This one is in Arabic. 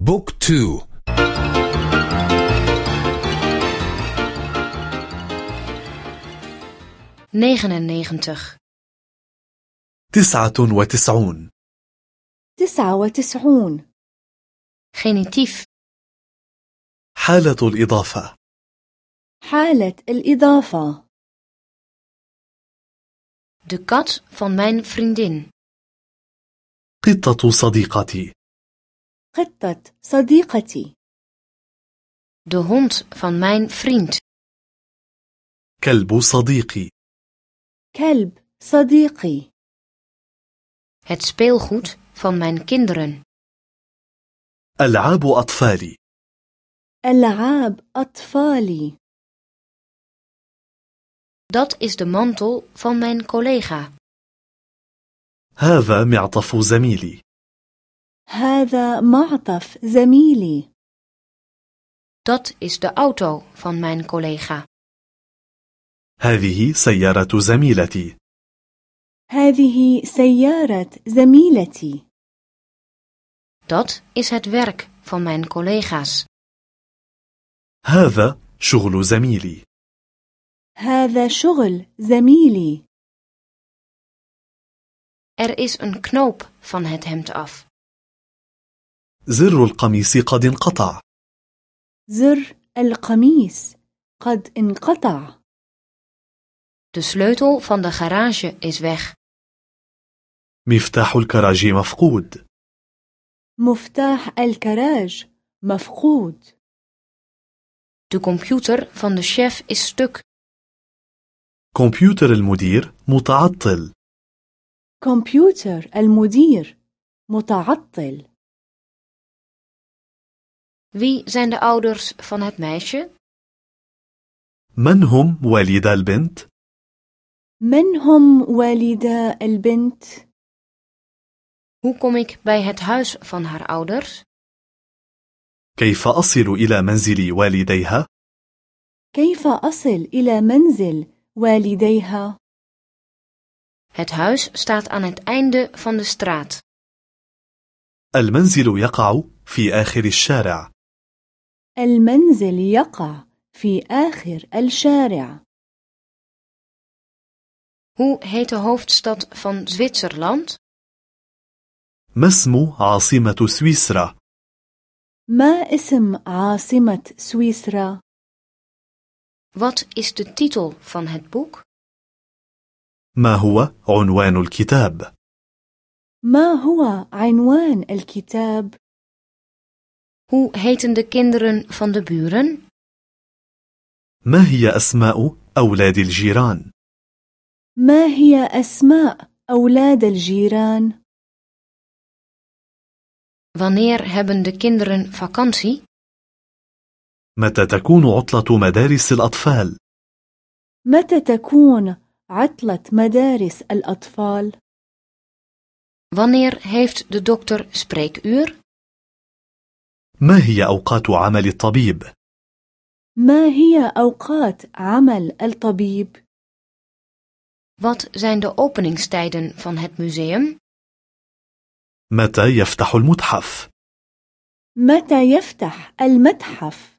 بوك تو. تسعة وتسعون. تسعة وتسعون. genitief حالة الإضافة. حالة الإضافة. De kat van mijn vriendin. قطة صديقتي. قطة صديقتي de hond van mijn vriend كلب صديقي كلب صديقي het speelgoed van mijn kinderen ألعاب أطفالي ألعاب أطفالي dat is de mantel van mijn collega هذا معطف زميلي هذا معطف زميلي dat is de auto van mijn collega هذه سيارة زميلتي هذه سيارة زميلتي dat is het werk van mijn collega's هذا شغل زميلي هذا شغل زميلي er is een knoop van het hemd af زر القميص قد انقطع. زر القميص قد انقطع. De sleutel van de garage is weg. مفتاح الكراج مفقود. مفتاح الكراج مفقود. De computer van de chef is stuk. كمبيوتر المدير متعطل. كمبيوتر المدير متعطل. Wie zijn de ouders van het meisje من هم والدا البنت؟ من هم والدا البنت؟ hoe kom ik bij het huis van haar ouders كيف أصل إلى منزل والديها؟ كيف أصل إلى منزل والديها؟ Het huis staat aan het einde van de straat. المنزل يقع في آخر الشارع المنزل يقع في آخر الشارع. Hoe heet de hoofdstad van Zwitserland? ما اسم عاصمة سويسرا؟ ما اسم عاصمة سويسرا؟ Wat is de titel van het boek? ما هو عنوان الكتاب؟ ما هو عنوان الكتاب؟ Hoe heten de kinderen van de buren? ما هي أسماء أولاد الجيران؟ ما هي أسماء أولاد الجيران؟ Wanneer hebben de kinderen vakantie? متى تكون عطلة مدارس الأطفال؟ متى تكون عطلة مدارس الأطفال؟ Wanneer heeft de dokter spreekuur? ما هي أوقات عمل الطبيب؟ ما هي أوقات عمل الطبيب؟ Wat zijn de openingstijden van het museum? متى يفتح المتحف؟ متى يفتح المتحف؟